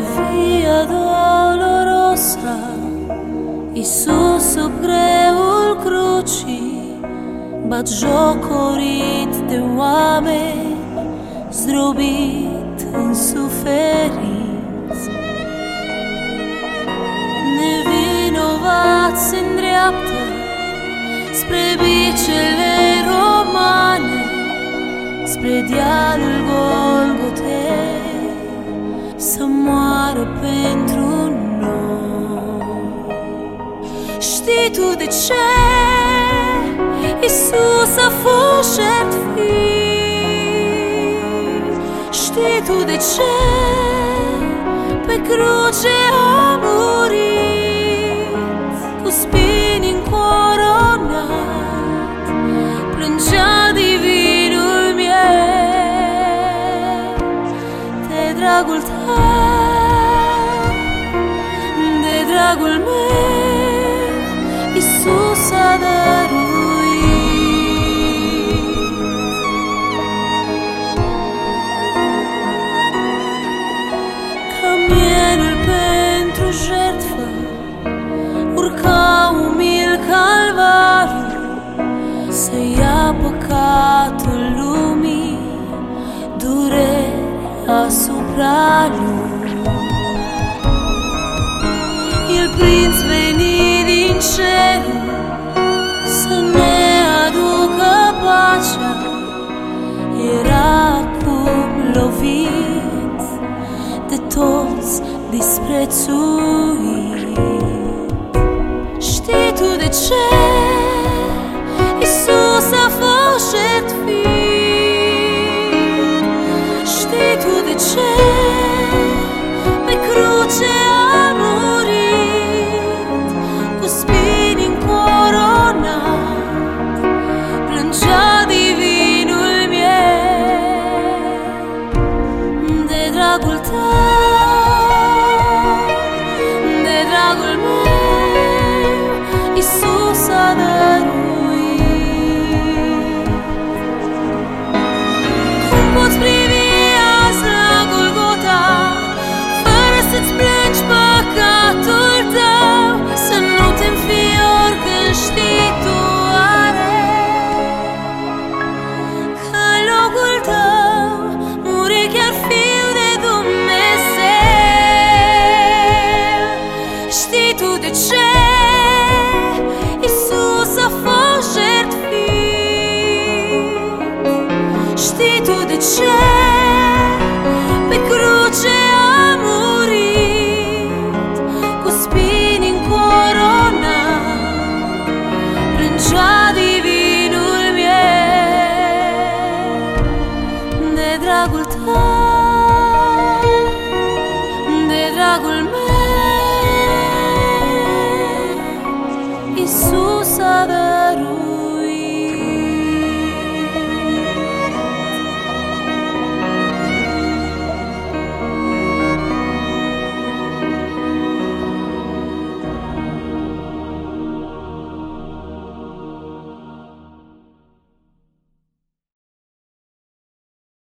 via dolorosa, Isus sub greul crucii, bat jocorit de oameni, zdrobit în suferință. Nevinovați se îndreaptă spre bicele Știi tu de ce Isus a fost jertfit? Știi tu de ce pe cruce a murit cu spini încoronat, plângea divinul miel de dragul tău, de dragul meu, calvarul Să ia păcatul lumii Durere asupra lui. El prinț venit din cerul Să ne aducă pacea Era acum lovit de toți disprețuit Știi Știi tu de ce Isus a fost jertfit? Știi tu de ce pe cruce a murit cu spini încoronat plângea divinul miel de dragul tău de dragul meu